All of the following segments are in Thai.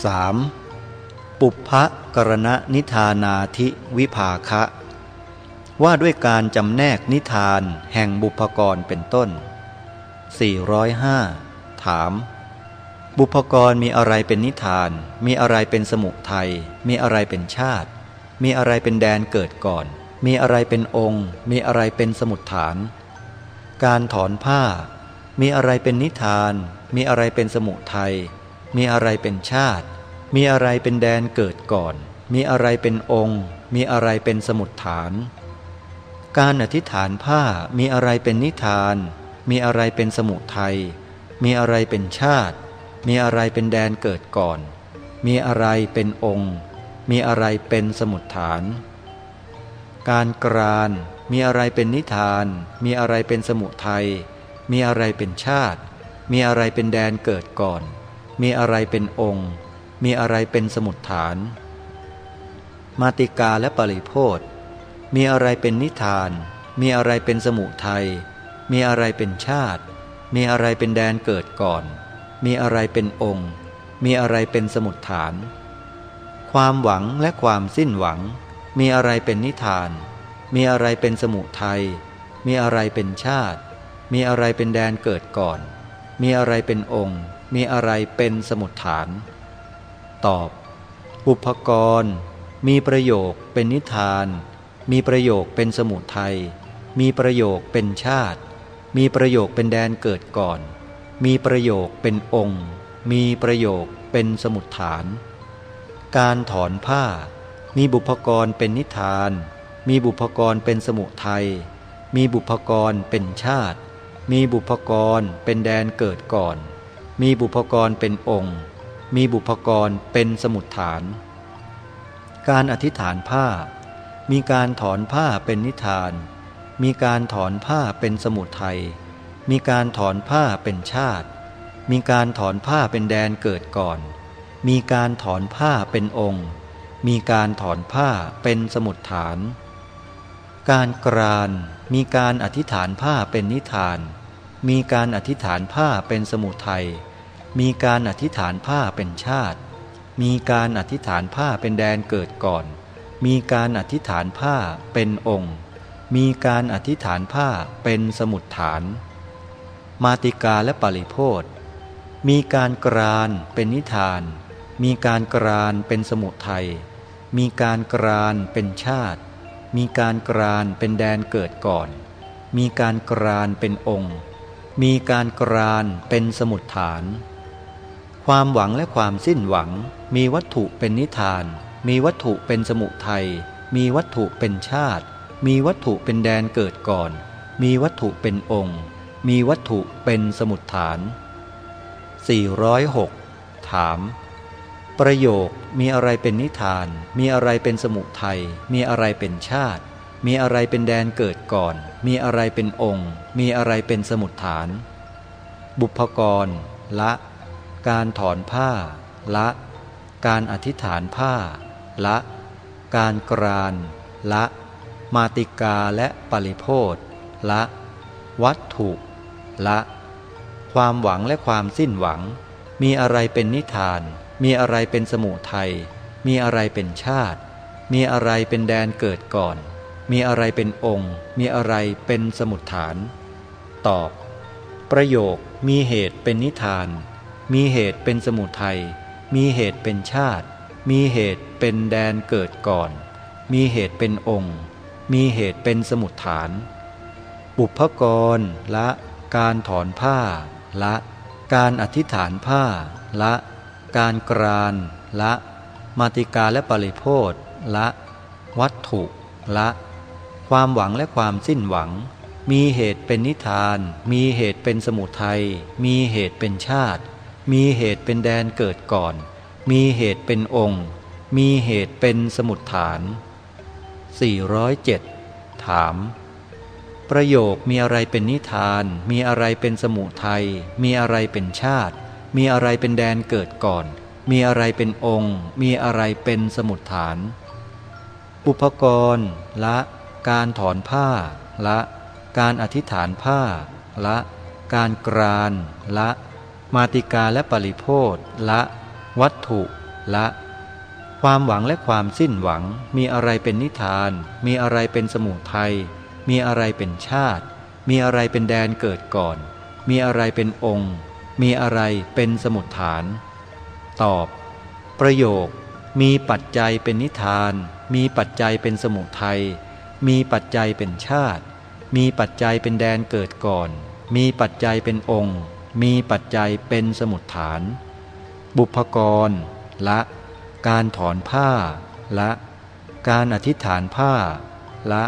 3. ปุพพะกรณนิทานาธิวิภาคะ ว่าด้วยการจำแนกนิทานแห่งบุพกรเป็นต้น 405 ถาม บุพกรมีอะไรเป็นนิทาน มีอะไรเป็นสมุทัยมีอะไรเป็นชาติ มีอะไรเป็นแดนเกิดก่อน มีอะไรเป็นองค์ มีอะไรเป็นสมุดฐาน การถอนผ้า มีอะไรเป็นนิทาน มีอะไรเป็นสมุทัย มีอะไรเป็นชาติ มีอะไรเป็นแดนเกิดก่อน มีอะไรเป็นองค์ มีอะไรเป็นสมุดฐาน การอธิษฐานผ้ามีอะไรเป็นนิทาน มีอะไรเป็นสมุทัยมีอะไรเป็นชาติ มีอะไรเป็นแดนเกิดก่อน มีอะไรเป็นองค์ มีอะไรเป็นสมุดฐาน การกราน มีอะไรเป็นนิทาน มีอะไรเป็นสมุทัยมีอะไรเป็นชาติ มีอะไรเป็นแดนเกิดก่อน มีอะไรเป็นองค์ มีอะไรเป็นสมุดฐาน มาติกาและปริโพธมีอะไรเป็นนิทาน มีอะไรเป็นสมุทัย มีอะไรเป็นชาติ มีอะไรเป็นแดนเกิดก่อน มีอะไรเป็นองค์ มีอะไรเป็นสมุดฐาน ความหวังและความสิ้นหวัง มีอะไรเป็นนิทาน มีอะไรเป็นสมุทัย มีอะไรเป็นชาติ มีอะไรเป็นแดนเกิดก่อน มีอะไรเป็นองค์ มีอะไรเป็นสมุดฐาน ตอบ อุปกรณ์ มีประโยคเป็นนิทาน มีประโยคเป็นสมุทัย มีประโยคเป็นชาติ มีประโยคเป็นแดนเกิดก่อน มีประโยคเป็นองค์ มีประโยคเป็นสมุดฐาน การถอนผ้า มีบุพกรเป็นนิทาน มีบุพกรเป็นสมุทัย มีบุพกรเป็นชาติ มีบุพกรเป็นแดนเกิดก่อน มีบุพกรเป็นองค์ มีบุพกรเป็นสมุดฐาน การอธิษฐานผ้า มีการถอนผ้าเป็นนิทาน มีการถอนผ้าเป็นสมุดไทย มีการถอนผ้าเป็นชาติ มีการถอนผ้าเป็นแดนเกิดก่อน มีการถอนผ้าเป็นองค์ มีการถอนผ้าเป็นสมุดฐาน การกราน มีการอธิษฐานผ้าเป็นนิทาน มีการอธิษฐานผ้าเป็นสมุทัย มีการอธิษฐานผ้าเป็นชาติ มีการอธิษฐานผ้าเป็นแดนเกิดก่อน มีการอธิษฐานผ้าเป็นองค์ มีการอธิษฐานผ้าเป็นสมุดฐาน มาติกาและปริโพธมีการกรานเป็นนิทาน มีการกรานเป็นสมุทัย มีการกรานเป็นชาติ มีการกรานเป็นแดนเกิดก่อน มีการกรานเป็นองค์ มีการกรานเป็นสมุดฐาน ความหวังและความสิ้นหวัง มีวัตถุเป็นนิทาน มีวัตถุเป็นสมุทัย มีวัตถุเป็นชาติ มีวัตถุเป็นแดนเกิดก่อน มีวัตถุเป็นองค์ มีวัตถุเป็นสมุดฐาน 406 ถาม ประโยคมีอะไรเป็นนิทาน มีอะไรเป็นสมุทัย มีอะไรเป็นชาติ มีอะไรเป็นแดนเกิดก่อน มีอะไรเป็นองค์ มีอะไรเป็นสมุดฐาน บุพกร ละ การถอนผ้า ละ การอธิษฐานผ้า ละ การกราน ละ มาติกาและปริโพธละ วัตถุ ละ ความหวังและความสิ้นหวัง มีอะไรเป็นนิทาน มีอะไรเป็นสมุทัยมีอะไรเป็นชาติ มีอะไรเป็นแดนเกิดก่อน มีอะไรเป็นองค์ มีอะไรเป็นสมุดฐาน ตอบ ประโยคมีเหตุเป็นนิทาน มีเหตุเป็นสมุทัย มีเหตุเป็นชาติ มีเหตุเป็นแดนเกิดก่อน มีเหตุเป็นองค์ มีเหตุเป็นสมุดฐาน บุพกรละการถอนผ้า ละ การอธิษฐานผ้า ละ การกราน ละ มาติกาและปริโพธละ วัตถุ ละ ความหวังและความสิ้นหวัง มีเหตุเป็นนิทาน มีเหตุเป็นสมุทัย มีเหตุเป็นชาติ มีเหตุเป็นแดนเกิดก่อน มีเหตุเป็นองค์ มีเหตุเป็นสมุดฐาน 407 ถาม ประโยคมีอะไรเป็นนิทาน มีอะไรเป็นสมุทัย มีอะไรเป็นชาติ มีอะไรเป็นแดนเกิดก่อน มีอะไรเป็นองค์ มีอะไรเป็นสมุดฐาน อุปกรณ์ละ การถอนผ้า ละ การอธิษฐานผ้า ละ การกราน ละ มาติกาและปริโพธละ วัตถุละ ความหวังและความสิ้นหวัง มีอะไรเป็นนิทาน มีอะไรเป็นสมุทัย มีอะไรเป็นชาติ มีอะไรเป็นแดนเกิดก่อน มีอะไรเป็นองค์ มีอะไรเป็นสมุดฐาน ตอบ ประโยค มีปัจจัยเป็นนิทาน มีปัจจัยเป็นสมุทัย มีปัจจัยเป็นชาติ มีปัจจัยเป็นแดนเกิดก่อน มีปัจจัยเป็นองค์ มีปัจจัยเป็นสมุดฐาน บุพกรละ การถอนผ้า ละ การอธิษฐานผ้า ละ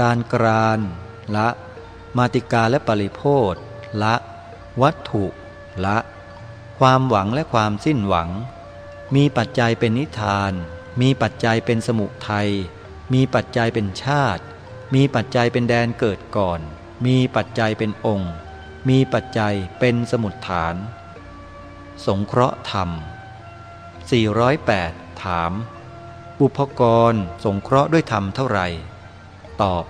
การกราน ละ มาติกาและปริโพธละ วัตถุละ ความหวังและความสิ้นหวัง มีปัจจัยเป็นนิทาน มีปัจจัยเป็นสมุทัย มีปัจจัยเป็นชาติ มีปัจจัยเป็นแดนเกิดก่อน มีปัจจัยเป็นองค์ มีปัจจัยเป็นสมุดฐาน สงเคราะห์ธรรม 408 ถาม บุพกรสงเคราะห์ด้วยธรรมเท่าไหร่ ตอบ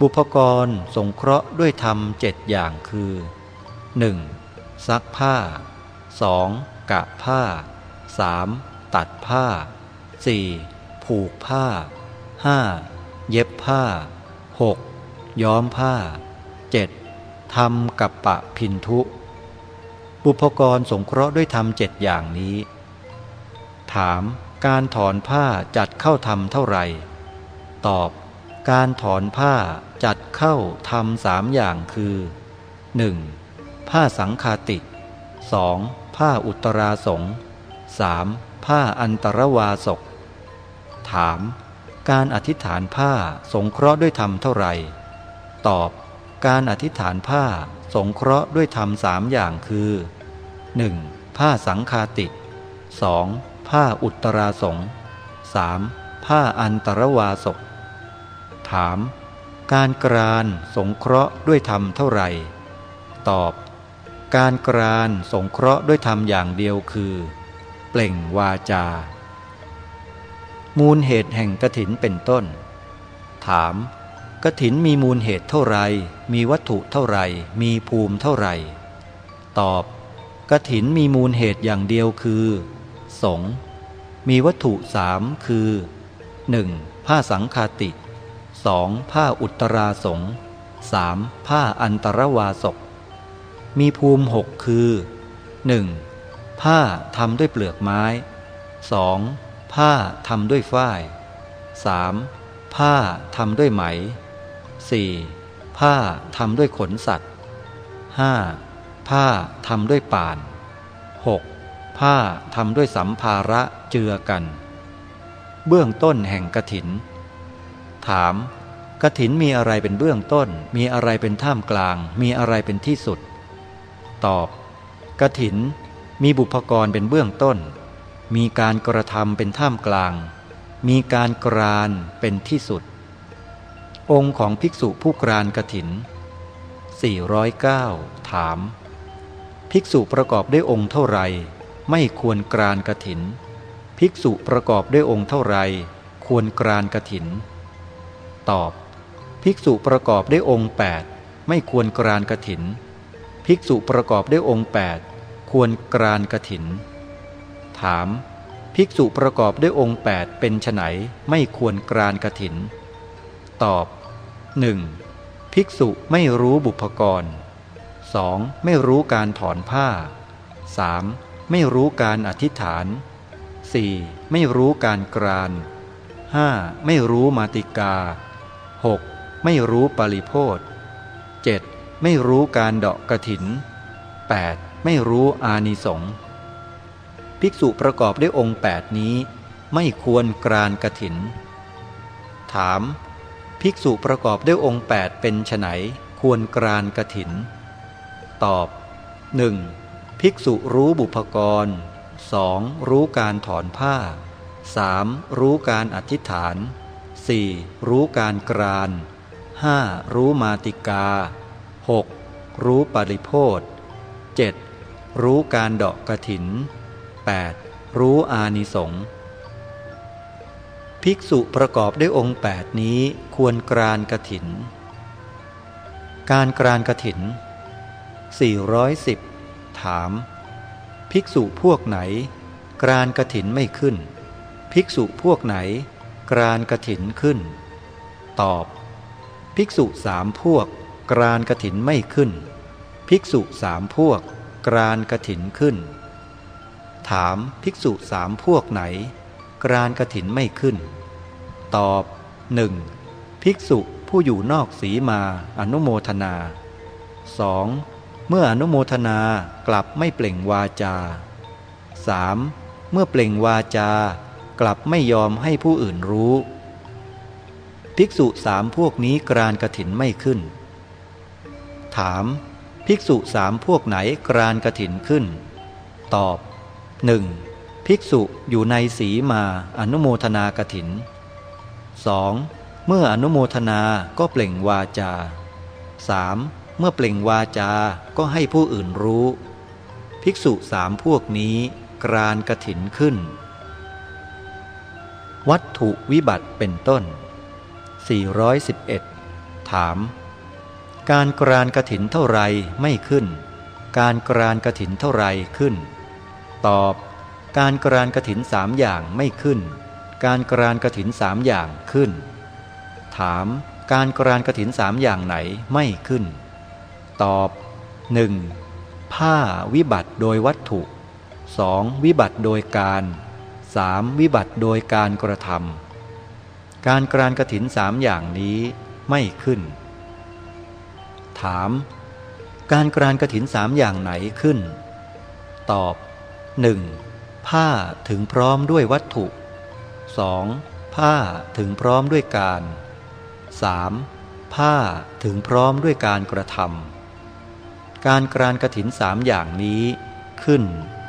บุพกรสงเคราะห์ด้วยธรรมเจ็ดอย่างคือ 1. ซักผ้า 2. กะผ้า 3. ตัดผ้า 4. ผูกผ้า 5. เย็บผ้า 6. ย้อมผ้า 7. ทำกับปะพินทุ บุพกรสงเคราะห์ด้วยธรรมเจ็ดอย่างนี้ ถามการถอนผ้าจัดเข้าทำเท่าไหร่ ตอบ การถอนผ้าจัดเข้าทำสามอย่างคือ 1. ผ้าสังคาติ 2. ผ้าอุตราสง 3. ผ้าอันตรวาสก ถาม การอธิษฐานผ้าสงเคราะห์ด้วยธรรมเท่าไหร่ ตอบ การอธิษฐานผ้าสงเคราะห์ด้วยธรรมสามอย่างคือ 1. ผ้าสังคาติ 2. ผ้าอุตราสง 3. ผ้าอันตรวาสกถาม การกรานสงเคราะห์ด้วยธรรมเท่าไหร่ ตอบ การกรานสงเคราะห์ด้วยธรรมอย่างเดียวคือ เปล่งวาจา มูลเหตุแห่งกระถินเป็นต้น ถามกระถินมีมูลเหตุเท่าไร มีวัตถุเท่าไร มีภูมิเท่าไร ตอบกระถินมีมูลเหตุอย่างเดียวคือ สง มีวัตถุสามคือ 1. ผ้าสังคาติ 2. ผ้าอุตราสง 3. ผ้าอันตรวาสก มีภูมิหกคือ 1. ผ้าทำด้วยเปลือกไม้ 2. ผ้าทำด้วยฝ้าย 3. ผ้าทำด้วยไหม 4. ผ้าทำด้วยขนสัตว์ 5. ผ้าทำด้วยป่าน 6. ผ้าทำด้วยสัมภาระเจือกัน เบื้องต้นแห่งกถิน ถามกถินมีอะไรเป็นเบื้องต้น มีอะไรเป็นท่ามกลาง มีอะไรเป็นที่สุด ตอบกถินมีบุพกรเป็นเบื้องต้น มีการกระทำเป็นท่ามกลาง มีการกรานเป็นที่สุด องค์ของภิกษุผู้กรานกถิน 409 ถาม ภิกษุประกอบด้วยองค์เท่าไร ไม่ควรกรานกถิน ภิกษุประกอบด้วยองค์เท่าไร ควรกรานกถิน ตอบ ภิกษุประกอบด้วยองค์ 8 ไม่ควรกรานกถิน ภิกษุประกอบด้วยองค์ 8 ควรกรานกถิน ถาม ภิกษุประกอบด้วยองค์ 8 เป็นไฉนไม่ควรกรานกถิน ตอบ 1. ภิกษุไม่รู้บุพกร 2. ไม่รู้การถอนผ้า 3. ไม่รู้การอธิษฐาน 4. ไม่รู้การกราน 5. ไม่รู้มาติกา 6. ไม่รู้ปริโพธ 7. ไม่รู้การเดาะกระถิน 8. ไม่รู้อานิสงส์ ภิกษุประกอบด้วยองค์แปดนี้ ไม่ควรกรานกระถิน ถาม ภิกษุประกอบด้วยองค์แปดเป็นไฉนควรกรานกระถิน ตอบ 1. ภิกษุรู้บุพกร 2. รู้การถอนผ้า 3. รู้การอธิษฐาน 4. รู้การกราน 5. รู้มาติกา 6. รู้ปริโพธ 7. รู้การเดาะกระถิน 8. รู้อานิสงส์ภิกษุประกอบด้วยองค์ 8 นี้ควรกรานกระถิน การกรานกระถิน 410 ถาม ภิกษุพวกไหน กรานกระถินไม่ขึ้น ภิกษุพวกไหน กรานกระถินขึ้น ตอบ ภิกษุสามพวก กรานกระถินไม่ขึ้น ภิกษุสามพวก กรานกระถินขึ้น ถามภิกษุสามพวกไหน กรานกระถินไม่ขึ้น ตอบหนึ่งภิกษุผู้อยู่นอกสีมาอนุโมทนา 2. เมื่ออนุโมทนากลับไม่เปล่งวาจา 3. เมื่อเปล่งวาจากลับไม่ยอมให้ผู้อื่นรู้ ภิกษุสามพวกนี้กรานกระถินไม่ขึ้น ถาม ภิกษุสามพวกไหนกรานกระถินขึ้น ตอบ หนึ่งภิกษุอยู่ในสีมาอนุโมทนากระถิน 2. เมื่ออนุโมทนาก็เปล่งวาจา 3. เมื่อเปล่งวาจาก็ให้ผู้อื่นรู้ ภิกษุสามพวกนี้กรานกระถินขึ้น วัตถุวิบัติเป็นต้น 411 ถาม การกรานกระถินเท่าไรไม่ขึ้น การกรานกระถินเท่าไรขึ้น ตอบ การกรานกระถินสามอย่างไม่ขึ้น การกรานกระถินสามอย่างขึ้น ถาม การกรานกระถินสามอย่างไหนไม่ขึ้น ตอบ 1. ผ้าวิบัติโดยวัตถุ 2. วิบัติโดยการ 3. วิบัติโดยการกระทำการกรานกระถินสามอย่างนี้ไม่ขึ้น ถาม การกรานกระถินสามอย่างไหนขึ้น ตอบ 1. ผ้าถึงพร้อมด้วยวัตถุ 2. ผ้าถึงพร้อมด้วยการ 3. ผ้าถึงพร้อมด้วยการกระทำการกรานกระถินสามอย่างนี้ขึ้น